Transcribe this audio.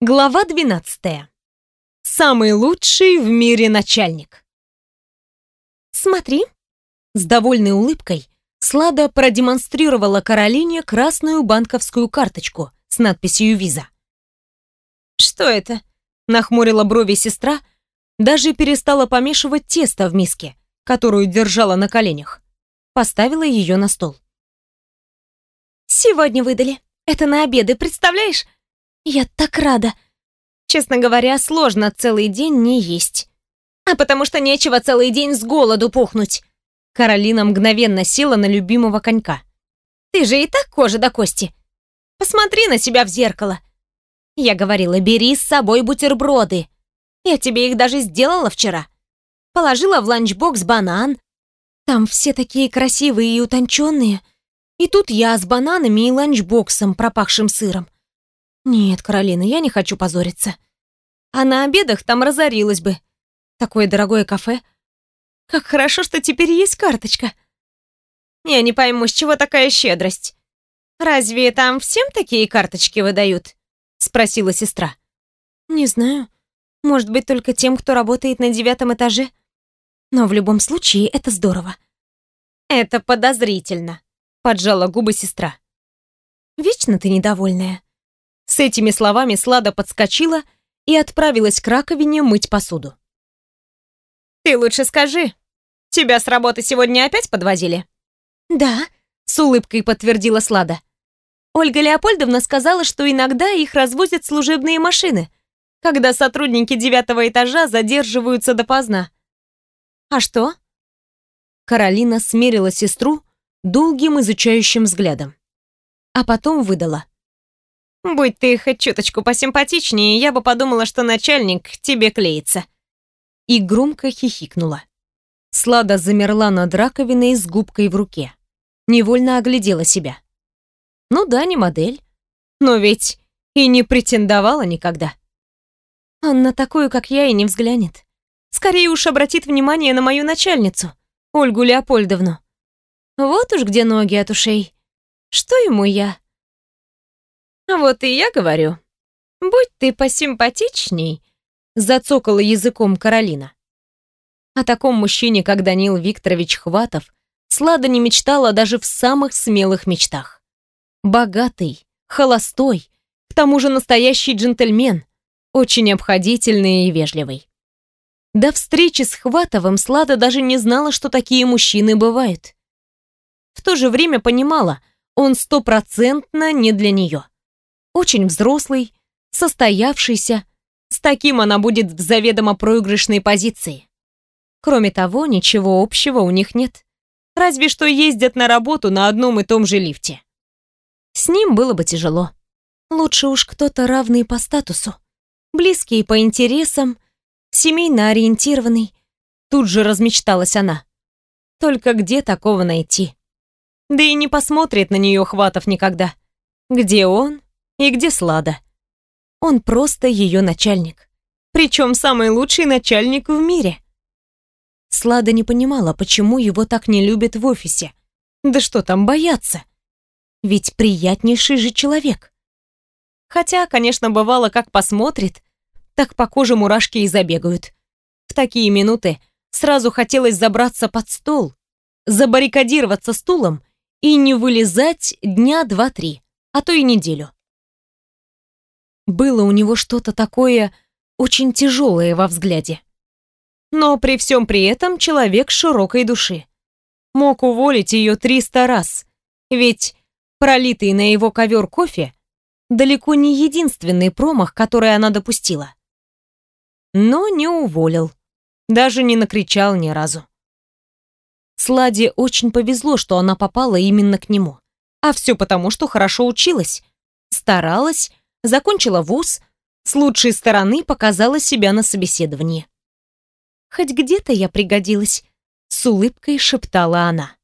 Глава 12. Самый лучший в мире начальник. Смотри, с довольной улыбкой Слада продемонстрировала Каролине красную банковскую карточку с надписью «Виза». «Что это?» — нахмурила брови сестра, даже перестала помешивать тесто в миске, которую держала на коленях. Поставила ее на стол. «Сегодня выдали. Это на обеды, представляешь? Я так рада. Честно говоря, сложно целый день не есть. А потому что нечего целый день с голоду пухнуть. Каролина мгновенно села на любимого конька. Ты же и так кожа да кости. Посмотри на себя в зеркало. Я говорила, бери с собой бутерброды. Я тебе их даже сделала вчера. Положила в ланчбокс банан. Там все такие красивые и утонченные. И тут я с бананами и ланчбоксом, пропахшим сыром. Нет, Каролина, я не хочу позориться. А на обедах там разорилась бы. Такое дорогое кафе. Как хорошо, что теперь есть карточка. Я не пойму, с чего такая щедрость. Разве там всем такие карточки выдают? Спросила сестра. Не знаю. Может быть, только тем, кто работает на девятом этаже. Но в любом случае это здорово. Это подозрительно, поджала губы сестра. Вечно ты недовольная. С этими словами Слада подскочила и отправилась к раковине мыть посуду. «Ты лучше скажи, тебя с работы сегодня опять подвозили?» «Да», — с улыбкой подтвердила Слада. Ольга Леопольдовна сказала, что иногда их развозят служебные машины, когда сотрудники девятого этажа задерживаются допоздна. «А что?» Каролина смерила сестру долгим изучающим взглядом. А потом выдала. Будь ты хоть чуточку посимпатичнее, я бы подумала, что начальник тебе клеится. И громко хихикнула. Слада замерла над раковиной с губкой в руке. Невольно оглядела себя. Ну да, не модель. Но ведь и не претендовала никогда. Он на такую, как я, и не взглянет. Скорее уж обратит внимание на мою начальницу, Ольгу Леопольдовну. Вот уж где ноги от ушей. Что ему я? Вот и я говорю. Будь ты посимпатичней, зацокала языком Каролина. О таком мужчине, как Данил Викторович Хватов, Слада не мечтала даже в самых смелых мечтах. Богатый, холостой, к тому же настоящий джентльмен, очень обходительный и вежливый. До встречи с Хватовым Слада даже не знала, что такие мужчины бывают. В то же время понимала, он стопроцентно не для нее очень взрослый, состоявшийся. С таким она будет в заведомо проигрышной позиции. Кроме того, ничего общего у них нет. Разве что ездят на работу на одном и том же лифте. С ним было бы тяжело. Лучше уж кто-то равный по статусу, близкий по интересам, семейно ориентированный. Тут же размечталась она. Только где такого найти? Да и не посмотрит на нее Хватов никогда. Где он, и где Слада? Он просто ее начальник. Причем самый лучший начальник в мире. Слада не понимала, почему его так не любят в офисе. Да что там бояться? Ведь приятнейший же человек. Хотя, конечно, бывало, как посмотрит, так по коже мурашки и забегают. В такие минуты сразу хотелось забраться под стол, забаррикадироваться стулом и не вылезать дня два-три, а то и неделю. Было у него что-то такое очень тяжелое во взгляде. Но при всем при этом человек широкой души. Мог уволить ее триста раз, ведь пролитый на его ковер кофе далеко не единственный промах, который она допустила. Но не уволил, даже не накричал ни разу. Сладе очень повезло, что она попала именно к нему. А все потому, что хорошо училась, старалась закончила вуз, с лучшей стороны показала себя на собеседовании. «Хоть где-то я пригодилась», — с улыбкой шептала она.